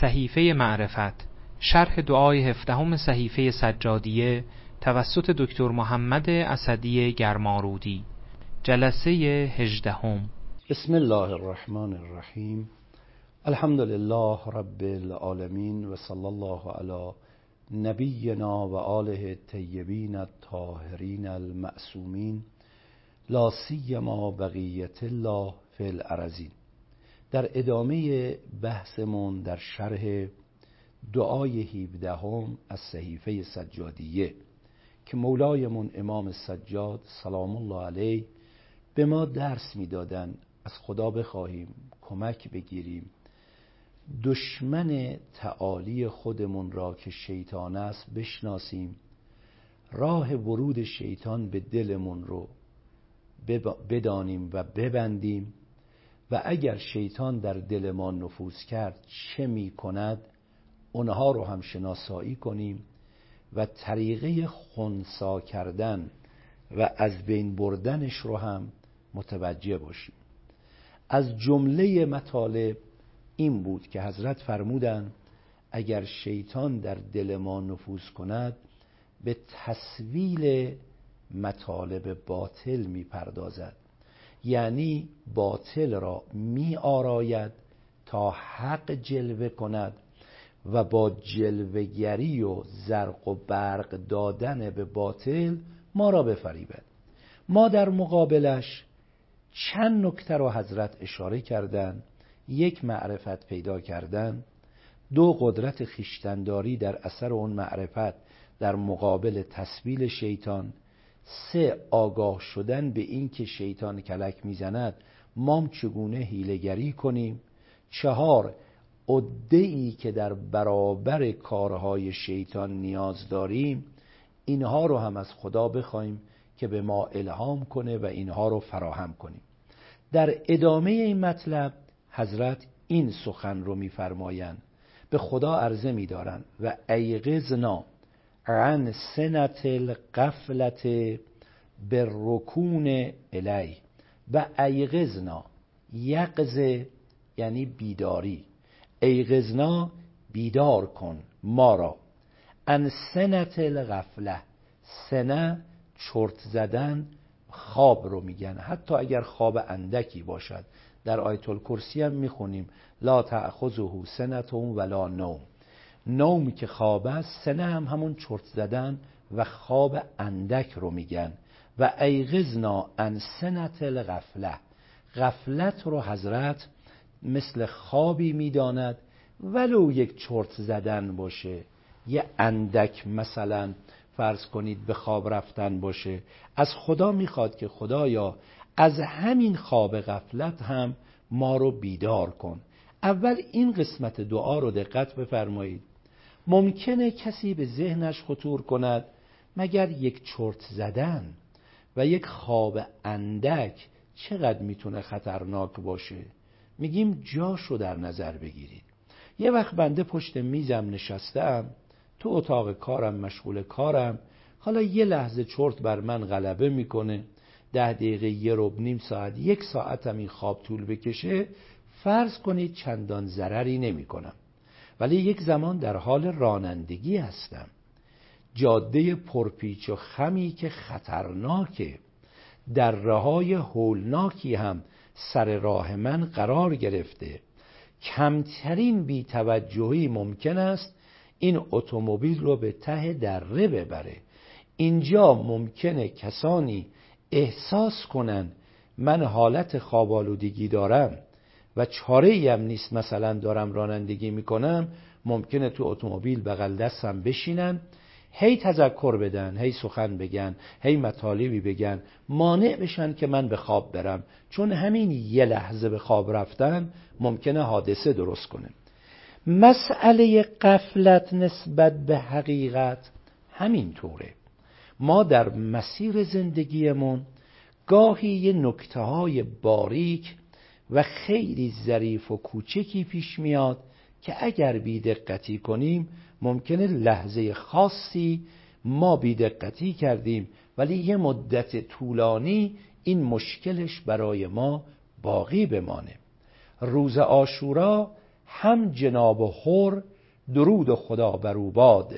صحیفه معرفت شرح دعای هفدهم صحیفه سجادیه توسط دکتر محمد اسدی گرمارودی. جلسه هجدهم. بسم الله الرحمن الرحیم. الحمد لله رب العالمین و صلی الله علی نبینا و آله الطیبین الطاهرین المعصومین. لا سیما بقیت الله فی الارضین. در ادامه بحثمون در شرح دعای هیبدهم از صحیفه سجادیه که مولایمون امام سجاد سلام الله علیه به ما درس می‌دادن. از خدا بخواهیم کمک بگیریم. دشمن تعالی خودمون را که شیطان است بشناسیم. راه ورود شیطان به دلمون رو بدانیم و ببندیم. و اگر شیطان در دل ما نفوذ کرد چه می کند؟ اونها رو هم شناسایی کنیم و طریقه خونسا کردن و از بین بردنش رو هم متوجه باشیم. از جمله مطالب این بود که حضرت فرمودن اگر شیطان در دل ما نفوذ کند به تصویل مطالب باطل می‌پردازد. یعنی باطل را می آراید تا حق جلوه کند و با جلوگری و زرق و برق دادن به باطل ما را بفریبد. ما در مقابلش چند نکته را حضرت اشاره کردن یک معرفت پیدا کردن دو قدرت خیشتنداری در اثر اون معرفت در مقابل تسبیل شیطان سه آگاه شدن به این که شیطان کلک می‌زند مام چگونه هیلگری کنیم؟ چهار ای که در برابر کارهای شیطان نیاز داریم اینها رو هم از خدا بخوایم که به ما الهام کنه و اینها رو فراهم کنیم. در ادامه این مطلب حضرت این سخن رو میفرمایند به خدا عرضه میدارند و ایقظنا عن سنت القفلت به رکون الی و ایقظنا یقظ یعنی بیداری. ایقظنا بیدار کن ما را. ان سنت الغفله سنه چرت زدن خواب رو میگن. حتی اگر خواب اندکی باشد. در آیت الکرسی هم می‌خونیم لا تأخذه سنت ولا نوم. نوم که خواب است سنه هم همون چرت زدن و خواب اندک رو میگن. و ایغزنا ان سنت الغفله غفلت رو حضرت مثل خوابی می‌داند ولو یک چرت زدن باشه. یه اندک مثلا فرض کنید به خواب رفتن باشه. از خدا می‌خواد که خدایا از همین خواب غفلت هم ما رو بیدار کن. اول این قسمت دعا رو دقت بفرمایید. ممکنه کسی به ذهنش خطور کند مگر یک چرت زدن و یک خواب اندک چقدر می‌تونه خطرناک باشه؟ میگیم جاشو در نظر بگیرید. یه وقت بنده پشت میزم نشستم تو اتاق کارم مشغول کارم. حالا یه لحظه چرت بر من غلبه می‌کنه. ده دقیقه یه رب نیم ساعت یک ساعتم این خواب طول بکشه. فرض کنید چندان ضرری نمی‌کنم. ولی یک زمان در حال رانندگی هستم. جاده پرپیچ و خمی که خطرناکه. در رهای هولناکی هم سر راه من قرار گرفته. کمترین بیتوجهی ممکن است این اتومبیل رو به ته دره ببره. اینجا ممکنه کسانی احساس کنن من حالت خوابالودگی دارم. و چاره ای هم نیست مثلا دارم رانندگی می‌کنم ممکنه تو اتومبیل بغل دستم بشینن. هی تذکر بدن هی سخن بگن هی مطالبی بگن. مانع بشن که من به خواب برم. چون همین یه لحظه به خواب رفتن ممکنه حادثه درست کنه. مسئله قفلت نسبت به حقیقت همین طوره ما در مسیر زندگیمون گاهی یه نکته های باریک و خیلی ظریف و کوچکی پیش میاد که اگر بیدقتی کنیم ممکنه لحظه خاصی ما بیدقتی کردیم ولی یه مدت طولانی این مشکلش برای ما باقی بمانه. روز آشورا هم جناب حر درود خدا بر او باد.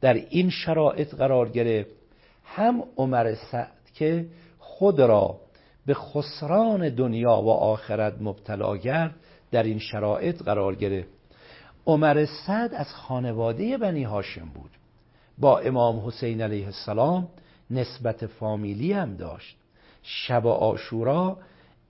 در این شرایط قرار گرفت هم عمر سعد که خود را به خسران دنیا و آخرت مبتلا کرد در این شرایط قرار گرفت. عمر سعد از خانواده بنی هاشم بود. با امام حسین علیه السلام نسبت فامیلی هم داشت. شب آشورا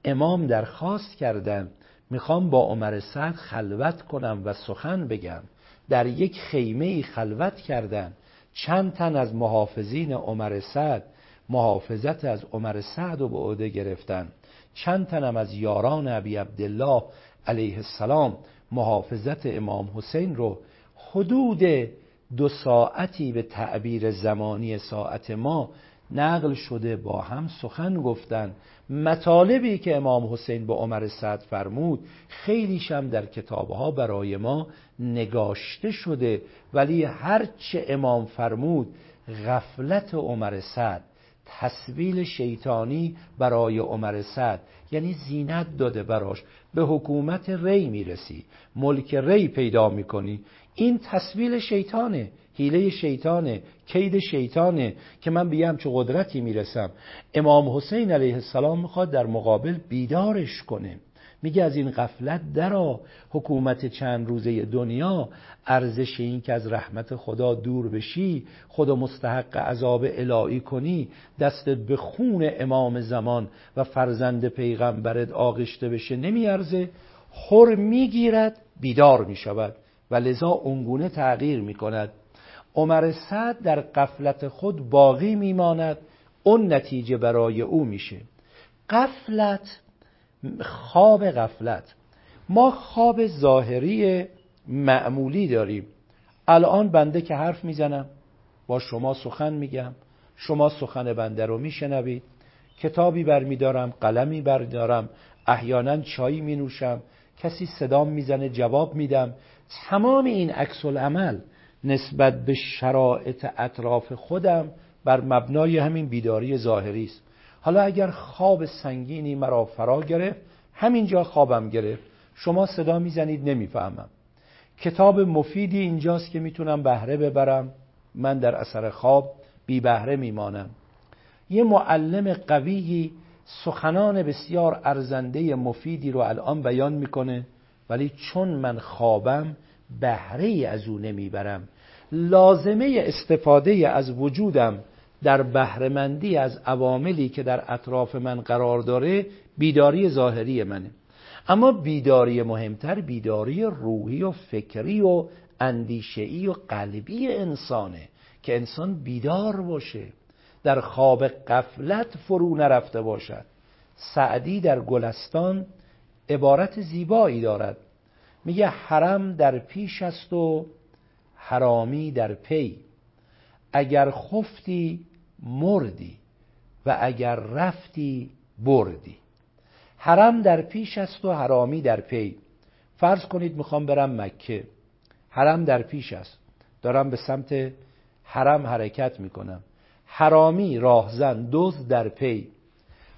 امام درخواست کردن می‌خوام با عمر سعد خلوت کنم و سخن بگم. در یک خیمه خلوت کردن چند تن از محافظین عمر سعد محافظت از عمر سعد رو به عهده گرفتن. چند تنم از یاران ابی عبدالله علیه السلام محافظت امام حسین رو حدود دو ساعتی به تعبیر زمانی ساعت ما نقل شده با هم سخن گفتن. مطالبی که امام حسین به عمر سعد فرمود خیلیش هم در کتابها برای ما نگاشته شده ولی هرچه امام فرمود غفلت عمر سعد تصویل شیطانی برای عمر سعد. یعنی زینت داده براش. به حکومت ری می‌رسی. ملک ری پیدا می‌کنی. این تصویل شیطانه. حیله شیطانه. کید شیطانه. که من بیام چه قدرتی می‌رسم. امام حسین علیه السلام می‌خواد در مقابل بیدارش کنه. میگه از این غفلت درا حکومت چند روزه دنیا ارزش این که از رحمت خدا دور بشی خدا مستحق عذاب الهی کنی دستت به خون امام زمان و فرزند پیغمبرت آغشته بشه نمیارزه خور می‌گیرد بیدار می‌شود. و لذا اونگونه تغییر می‌کند. عمر سعد در قفلت خود باقی میماند اون نتیجه برای او میشه. قفلت خواب غفلت. ما خواب ظاهری معمولی داریم. الان بنده که حرف می‌زنم با شما سخن میگم. شما سخن بنده رو میشنوید. کتابی برمیدارم قلمی بردارم احیانا چایی می نوشم کسی صدام می‌زنه جواب میدم. تمام این عکس عمل نسبت به شرایط اطراف خودم بر مبنای همین بیداری ظاهری است. حالا اگر خواب سنگینی مرا فرا گرفت همینجا خوابم گرفت. شما صدا می‌زنید نمی‌فهمم. کتاب مفیدی اینجاست که می‌تونم بهره ببرم. من در اثر خواب بی بهره میمانم. یه معلم قویی سخنان بسیار ارزنده مفیدی رو الان بیان می‌کنه ولی چون من خوابم بهره از او نمی‌برم. لازمه استفاده از وجودم در بهرهمندی از عواملی که در اطراف من قرار داره بیداری ظاهری منه. اما بیداری مهمتر بیداری روحی و فکری و اندیشهی و قلبی انسانه که انسان بیدار باشه در خواب قفلت فرو نرفته باشد. سعدی در گلستان عبارت زیبایی دارد. میگه حرم در پیش است و حرامی در پی. اگر خفتی مردی و اگر رفتی بردی. حرم در پیش است و حرامی در پی. فرض کنید می‌خوام برم مکه. حرم در پیش است. دارم به سمت حرم حرکت می‌کنم. حرامی راهزن دوز در پی.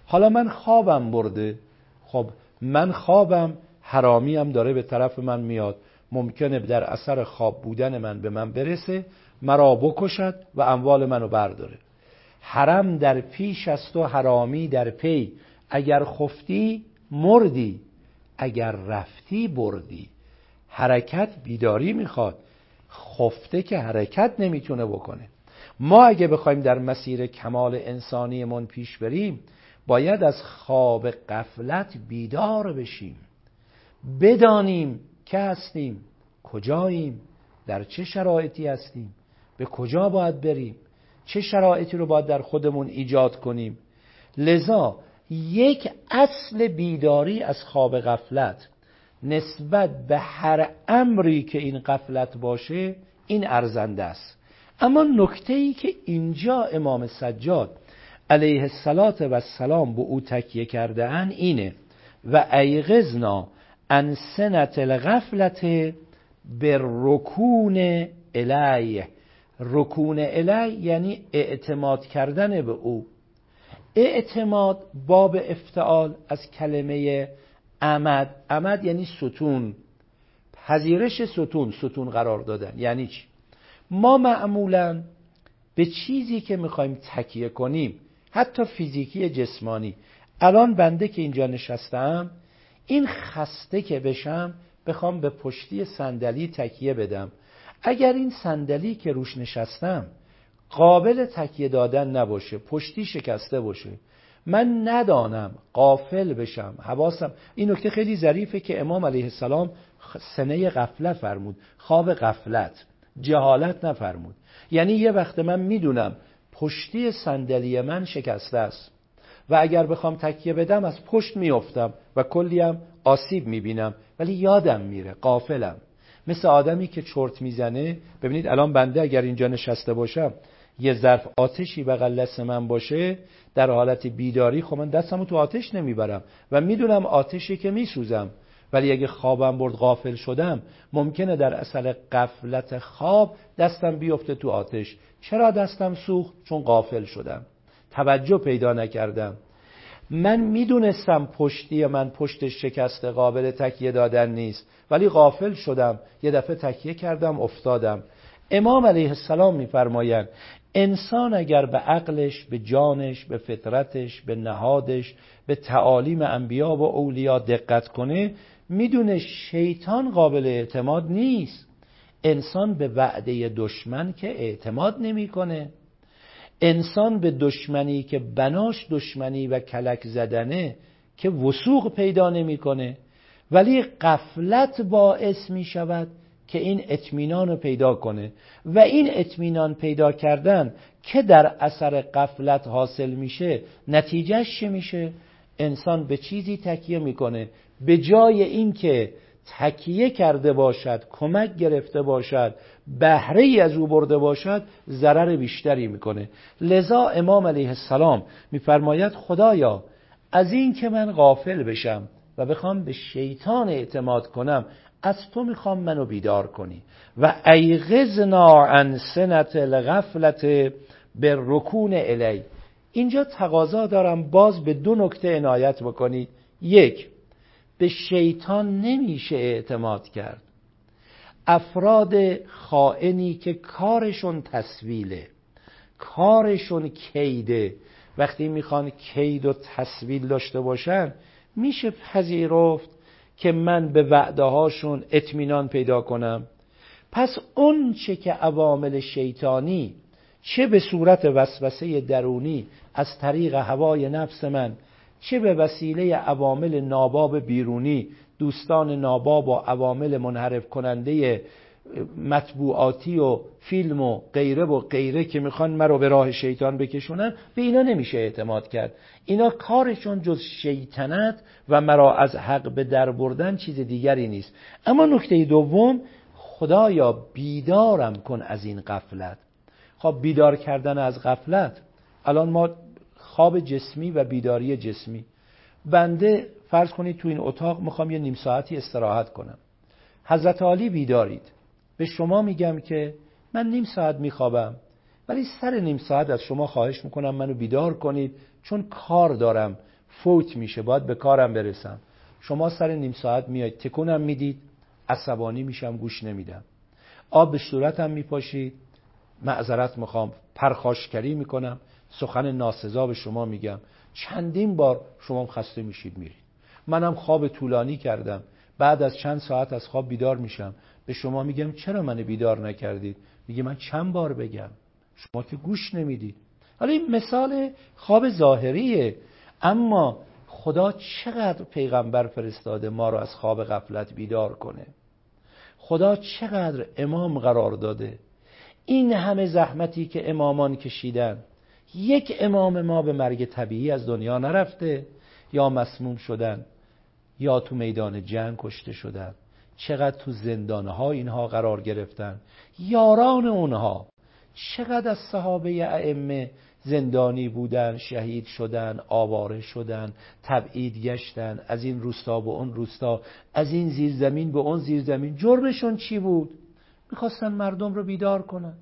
حالا من خوابم برده. خب من خوابم حرامی هم داره به طرف من میاد. ممکنه در اثر خواب بودن من به من برسه مرا بکشد و اموال منو برداره. حرم در پیش است و حرامی در پی. اگر خفتی مردی. اگر رفتی بردی. حرکت بیداری می‌خواد. خفته که حرکت نمی‌تونه بکنه. ما اگه بخوایم در مسیر کمال انسانیمون پیش بریم باید از خواب قفلت بیدار بشیم. بدانیم که هستیم کجاییم در چه شرایطی هستیم به کجا باید بریم. چه شرایطی رو باید در خودمون ایجاد کنیم. لذا یک اصل بیداری از خواب غفلت نسبت به هر امری که این غفلت باشه این ارزنده است. اما نکته ای که اینجا امام سجاد علیه السلام به او تکیه کرده ان اینه و ایغزنا ان سنت الغفلت به رکون الیه. رکون الی یعنی اعتماد کردن به او. اعتماد باب افتعال از کلمه عمد. عمد یعنی ستون. پذیرش ستون ستون قرار دادن. یعنی چی؟ ما معمولا به چیزی که می‌خوایم تکیه کنیم حتی فیزیکی جسمانی. الان بنده که اینجا نشستم این خسته که بشم بخوام به پشتی صندلی تکیه بدم. اگر این صندلی که روش نشستم قابل تکیه دادن نباشه پشتی شکسته باشه من ندانم قافل بشم حواسم. این نکته خیلی ظریفه که امام علیه السلام سنه غفلت فرمود خواب غفلت جهالت نفرمود. یعنی یه وقت من می‌دونم پشتی صندلی من شکسته است و اگر بخوام تکیه بدم از پشت میافتم و کلیم آسیب می‌بینم ولی یادم میره قافلم مثل آدمی که چرت می‌زنه ببینید الان بنده اگر اینجا نشسته باشم یه ظرف آتشی بغل دست من باشه در حالت بیداری خب من دستمو تو آتش نمی‌برم و می‌دونم آتشی که میسوزم. ولی اگه خوابم برد غافل شدم ممکنه در اصل قفلت خواب دستم بیفته تو آتش. چرا دستم سوخت؟ چون غافل شدم. توجه پیدا نکردم. من می‌دونستم پشتی من پشتش شکسته قابل تکیه دادن نیست ولی غافل شدم. یه دفعه تکیه کردم افتادم. امام علیه السلام میفرمایند انسان اگر به عقلش به جانش به فطرتش به نهادش به تعالیم انبیا و اولیا دقت کنه می‌دونه شیطان قابل اعتماد نیست. انسان به وعده دشمن که اعتماد نمی‌کنه. انسان به دشمنی که بناش دشمنی و کلک زدنه که وسوق پیدا نمی‌کنه. ولی قفلت باعث می شود که این اطمینان رو پیدا کنه. و این اطمینان پیدا کردن که در اثر قفلت حاصل میشه نتیجهش چه میشه؟ انسان به چیزی تکیه می‌کنه. به جای اینکه تکیه کرده باشد کمک گرفته باشد بهره ای از او برده باشد ضرر بیشتری می‌کنه. لذا امام علیه السلام میفرماید خدایا از این که من غافل بشم و بخوام به شیطان اعتماد کنم از تو می‌خوام منو بیدار کنی. و ایغزنا عن سنت الغفلت به رکون الی. اینجا تقاضا دارم باز به دو نکته عنایت بکنید. یک به شیطان نمیشه اعتماد کرد. افراد خائنی که کارشون تصویله کارشون کیده. وقتی می‌خوان کید و تصویل داشته باشن میشه پذیرفت که من به وعده هاشون اطمینان پیدا کنم. پس اون چه که عوامل شیطانی چه به صورت وسوسه درونی از طریق هوای نفس من چه به وسیله عوامل ناباب بیرونی دوستان ناباب و عوامل منحرف کننده مطبوعاتی و فیلم و غیره و غیره که می‌خوان مرا به راه شیطان بکشونن به اینا نمیشه اعتماد کرد. اینا کارشون جز شیطنت و مرا از حق به در بردن چیز دیگری نیست. اما نکته دوم خدایا بیدارم کن از این قفلت خب بیدار کردن از غفلت الان ما خواب جسمی و بیداری جسمی. بنده فرض کنید تو این اتاق می‌خوام یه نیم ساعتی استراحت کنم. حضرت عالی بیدارید. به شما میگم که من نیم ساعت میخوابم ولی سر نیم ساعت از شما خواهش می‌کنم منو بیدار کنید چون کار دارم فوت میشه باید به کارم برسم. شما سر نیم ساعت میاید تکونم می‌دید عصبانی میشم گوش نمیدم. آب به صورتم میپاشید معذرت می‌خوام پرخاشکری می‌کنم سخن ناسزا به شما میگم. چندین بار شما خسته میشید میرید. منم خواب طولانی کردم. بعد از چند ساعت از خواب بیدار میشم. به شما میگم چرا من بیدار نکردید؟ میگه من چند بار بگم. شما که گوش نمی‌دید. حالا این مثال خواب ظاهریه. اما خدا چقدر پیغمبر فرستاده ما رو از خواب غفلت بیدار کنه. خدا چقدر امام قرار داده. این همه زحمتی که امامان کشیدن. یک امام ما به مرگ طبیعی از دنیا نرفته یا مسموم شدن. یا تو میدان جنگ کشته شدن؟ چقدر تو زندانها اینها قرار گرفتن؟ یاران اونها چقدر از صحابه ائمه زندانی بودن شهید شدن آواره شدن تبعید گشتن؟ از این روستا به اون روستا از این زیرزمین به اون زیرزمین؟ جرمشون چی بود؟ می‌خواستن مردم رو بیدار کنن.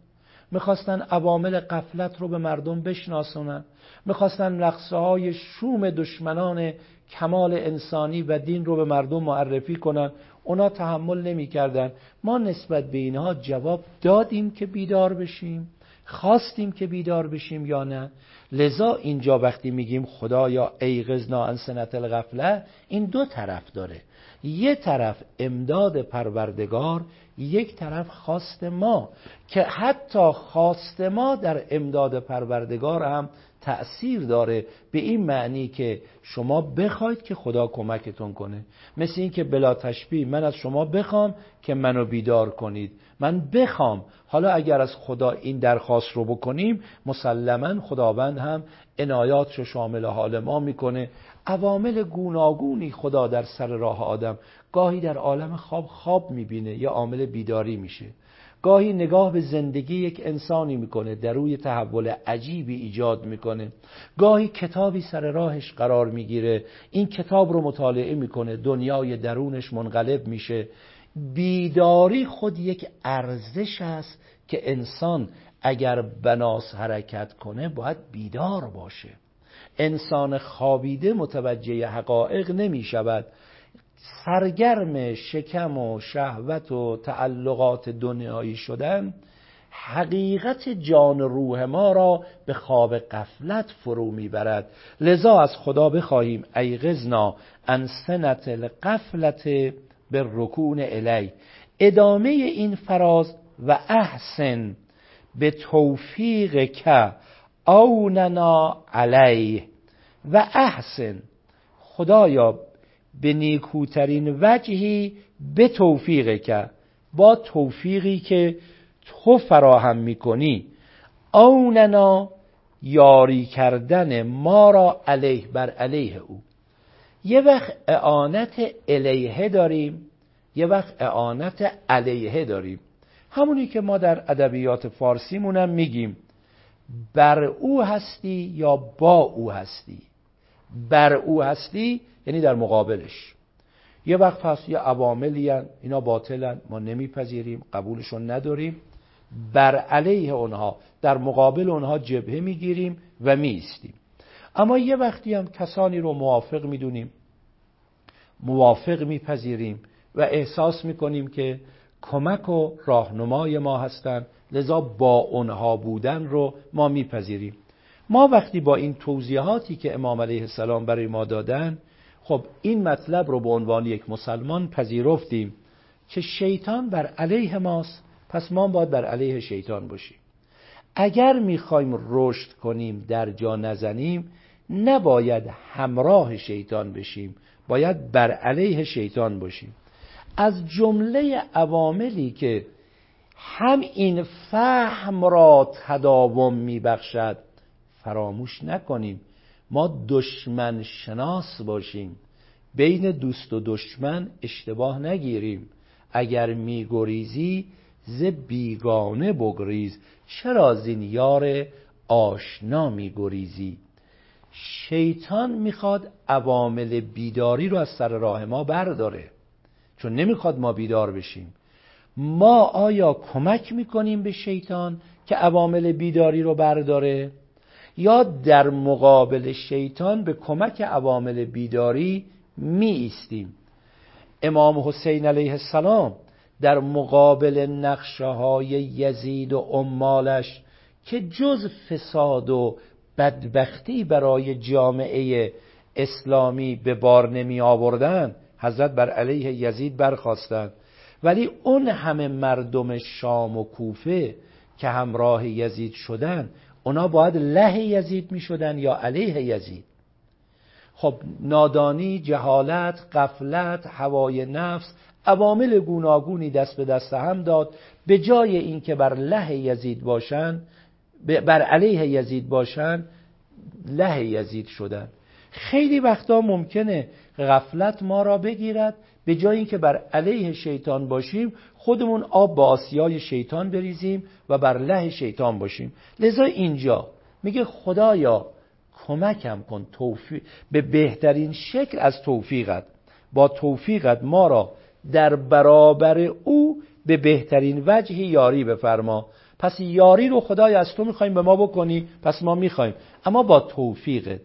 می‌خواستن عوامل قفلت رو به مردم بشناسونن. می‌خواستن رقصه های شوم دشمنان کمال انسانی و دین رو به مردم معرفی کنن. اونا تحمل نمی‌کردن. ما نسبت به اینها جواب دادیم که بیدار بشیم. خواستیم که بیدار بشیم یا نه. لذا اینجا وقتی میگیم خدایا ایغزنا ان سنت الغفله این دو طرف داره. یه طرف امداد پروردگار یک طرف خواست ما. که حتی خواست ما در امداد پروردگار هم تأثیر داره به این معنی که شما بخواید که خدا کمکتون کنه. مثل این که بلا تشبیه من از شما بخوام که منو بیدار کنید. من بخوام. حالا اگر از خدا این درخواست رو بکنیم مسلما خداوند هم عنایات رو شامل حال ما می‌کنه. عوامل گوناگونی خدا در سر راه آدم. گاهی در عالم خواب خواب می‌بینه. یا عامل بیداری میشه. گاهی نگاه به زندگی یک انسانی می‌کنه در روی تحول عجیبی ایجاد می‌کنه. گاهی کتابی سر راهش قرار می‌گیره این کتاب رو مطالعه می‌کنه دنیای درونش منقلب میشه. بیداری خود یک ارزش است که انسان اگر بناس حرکت کنه باید بیدار باشه. انسان خوابیده متوجه حقایق نمی شود سرگرم شکم و شهوت و تعلقات دنیایی شدن حقیقت جان روح ما را به خواب قفلت فرو می‌برد. لذا از خدا بخواهیم ایغزنا ان سنت القفلت به رکون الی. ادامه این فراز و احسن به توفیق که آوننا علیه. و احسن خدایا به نیکوترین وجهی به توفیق که با توفیقی که تو فراهم می‌کنی. آوننا یاری کردن ما را علیه بر علیه او. یه وقت اعانت الیه داریم یه وقت اعانت علیه داریم. همونی که ما در ادبیات فارسیمونم میگیم بر او هستی یا با او هستی؟ بر او هستی یعنی در مقابلش. یه وقت هست یه عواملی اینا باطلن ما نمیپذیریم قبولشون نداریم. بر علیه اونها در مقابل اونها جبهه می‌گیریم و میستیم اما یه وقتی هم کسانی رو موافق می‌دونیم موافق میپذیریم و احساس می‌کنیم که کمک و راهنمای ما هستند لذا با اونها بودن رو ما میپذیریم. ما وقتی با این توضیحاتی که امام علیه السلام برای ما دادن خب این مطلب رو به عنوان یک مسلمان پذیرفتیم که شیطان بر علیه ماست پس ما باید بر علیه شیطان باشیم. اگر می‌خوایم رشد کنیم در جا نزنیم نباید همراه شیطان بشیم باید بر علیه شیطان باشیم. از جمله عواملی که هم این فهم را تداوم میبخشد فراموش نکنیم. ما دشمن شناس باشیم. بین دوست و دشمن اشتباه نگیریم. اگر میگریزی ز بیگانه بگریز. چرا زین یار آشنا میگریزی؟ شیطان می‌خواد عوامل بیداری رو از سر راه ما برداره. چون نمی‌خواد ما بیدار بشیم. ما آیا کمک می‌کنیم به شیطان که عوامل بیداری رو برداره؟ یا در مقابل شیطان به کمک عوامل بیداری می ایستیم امام حسین علیه السلام در مقابل نقشه های یزید و عمالش که جز فساد و بدبختی برای جامعه اسلامی به بار نمی آوردن حضرت بر علیه یزید برخواستند ولی اون همه مردم شام و کوفه که همراه یزید شدن اونا باید له یزید می شدن یا علیه یزید. خب نادانی جهالت قفلت هوای نفس عوامل گوناگونی دست به دست هم داد. به جای اینکه بر له یزید باشن بر علیه یزید باشن له یزید شدن. خیلی وقتا ممکنه غفلت ما را بگیرد به جای اینکه بر علیه شیطان باشیم خودمون آب با آسیای شیطان بریزیم و بر له شیطان باشیم. لذا اینجا میگه خدایا کمکم کن توفیق به بهترین شکل از توفیقت. با توفیقت ما را در برابر او به بهترین وجهی یاری بفرما. پس یاری رو خدای از تو می‌خوایم به ما بکنی پس ما می‌خوایم. اما با توفیقت.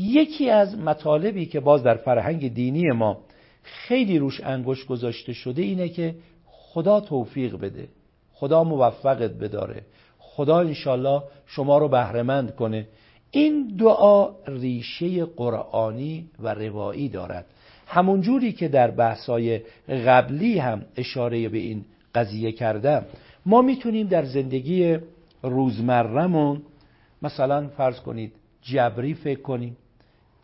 یکی از مطالبی که باز در فرهنگ دینی ما خیلی روش انگشت گذاشته شده اینه که خدا توفیق بده خدا موفقت بداره خدا انشالله شما رو بهرهمند کنه. این دعا ریشه قرآنی و روایی دارد. همون جوری که در بحثای قبلی هم اشاره به این قضیه کردم. ما می‌تونیم در زندگی روزمرهمون مثلا فرض کنید جبری فکر کنیم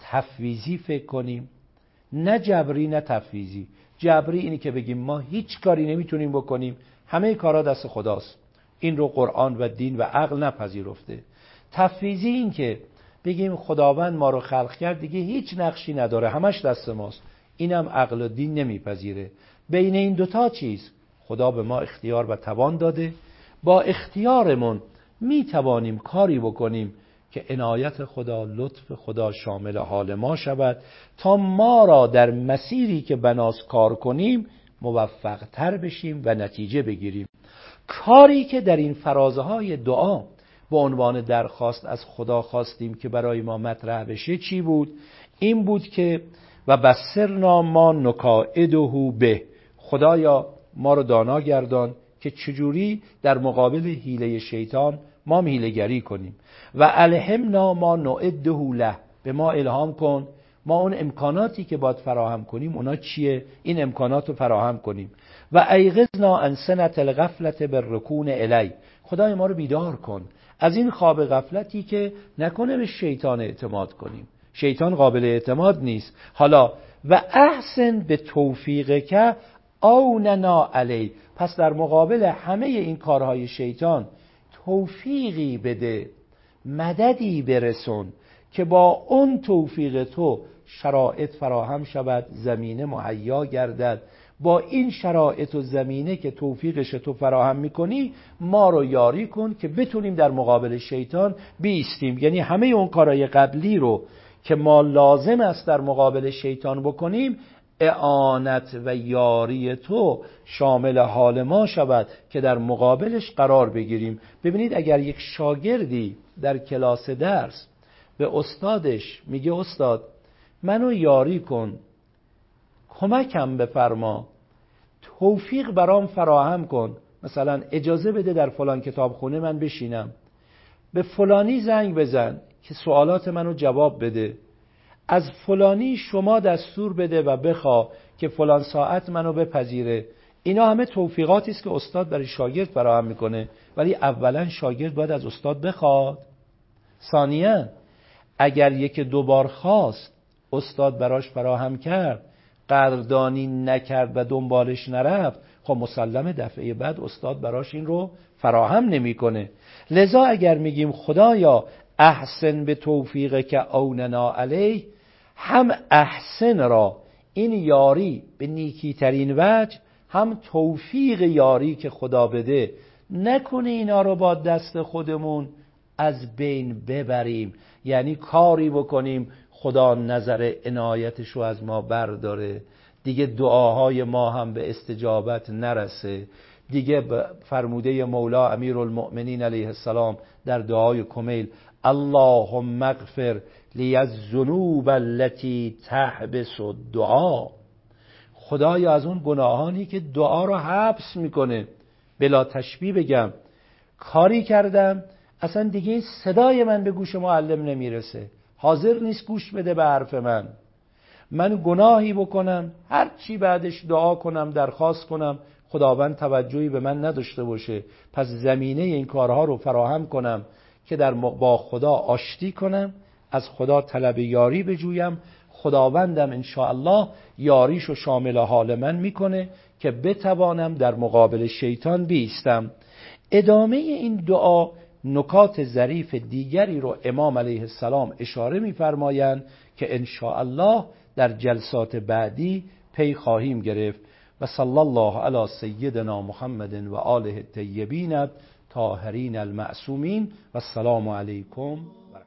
تفویزی فکر کنیم نه جبری نه تفویزی جبری اینی که بگیم ما هیچ کاری نمی‌تونیم بکنیم. همه کارا دست خداست. این رو قرآن و دین و عقل نپذیرفته. تفویزی این که بگیم خداوند ما رو خلق کرد دیگه هیچ نقشی نداره. همش دست ماست. اینم عقل و دین نمیپذیره. بین این دوتا چیز؟ خدا به ما اختیار و توان داده. با اختیارمون می توانیم کاری بکنیم. که عنایت خدا لطف خدا شامل حال ما شود. تا ما را در مسیری که بناس کار کنیم موفق تر بشیم و نتیجه بگیریم. کاری که در این فرازه های دعا به عنوان درخواست از خدا خواستیم که برای ما مطرح بشه چی بود؟ این بود که و بسرنا ما نکائدهو به خدایا ما رو دانا گردان که چجوری در مقابل حیله شیطان ما هیلگری کنیم. و الهمنا ما نعده له. به ما الهام کن. ما اون امکاناتی که باید فراهم کنیم اونا چیه؟ این امکانات رو فراهم کنیم. و ایغزنا ان سنت الغفلت بالرکون الی. خدای ما رو بیدار کن. از این خواب غفلتی که نکنه به شیطان اعتماد کنیم. شیطان قابل اعتماد نیست. حالا و احسن به توفیق که ننا علی. پس در مقابل همه این کارهای شیطان توفیقی بده. مددی برسون که با اون توفیق تو شرایط فراهم شود زمینه مهیا گردد. با این شرایط و زمینه که توفیقش تو فراهم می‌کنی ما رو یاری کن که بتونیم در مقابل شیطان بیستیم. یعنی همه اون کارهای قبلی رو که ما لازم است در مقابل شیطان بکنیم اعانت و یاری تو شامل حال ما شود که در مقابلش قرار بگیریم. ببینید اگر یک شاگردی در کلاس درس به استادش میگه استاد منو یاری کن کمکم بفرما توفیق برام فراهم کن مثلا اجازه بده در فلان کتابخونه من بشینم به فلانی زنگ بزن که سوالات منو جواب بده. از فلانی شما دستور بده و بخوا که فلان ساعت منو بپذیره. اینا همه توفیقاتی است که استاد برای شاگرد فراهم می‌کنه. ولی اولا شاگرد باید از استاد بخواد. ثانیا اگر یک دوبار خواست استاد براش فراهم کرد قدردانی نکرد و دنبالش نرفت خب مسلم دفعه بعد استاد براش این رو فراهم نمی‌کنه. لذا اگر میگیم خدایا احسن به توفیق که اوننا علیه هم احسن را این یاری به نیکی ترین وجه هم توفیق یاری که خدا بده. نکنه اینا رو با دست خودمون از بین ببریم. یعنی کاری بکنیم خدا نظر عنایتش رو از ما برداره. دیگه دعاهای ما هم به استجابت نرسه. دیگه فرموده مولا امیر المؤمنین علیه السلام در دعای کمیل اللهم اغفر لی الذنوب التي تحبس دعا خدایا از اون گناهانی که دعا رو حبس می‌کنه. بلا تشبیه بگم. کاری کردم اصلا دیگه صدای من به گوش معلم نمی‌رسه. حاضر نیست گوش بده به حرف من. من گناهی بکنم هر چی بعدش دعا کنم درخواست کنم خداوند توجهی به من نداشته باشه. پس زمینه این کارها رو فراهم کنم که در با خدا آشتی کنم. از خدا طلب یاری بجویم. خداوندم ان الله یاریش و شامل حال من می‌کنه که بتوانم در مقابل شیطان بیستم. ادامه این دعا نکات ظریف دیگری رو امام علیه السلام اشاره میفرمایند که ان الله در جلسات بعدی پی خواهیم گرفت. و صلی الله علی سیدنا محمد و آله الطیبین طاهرین المعصومین. و السلام علیکم.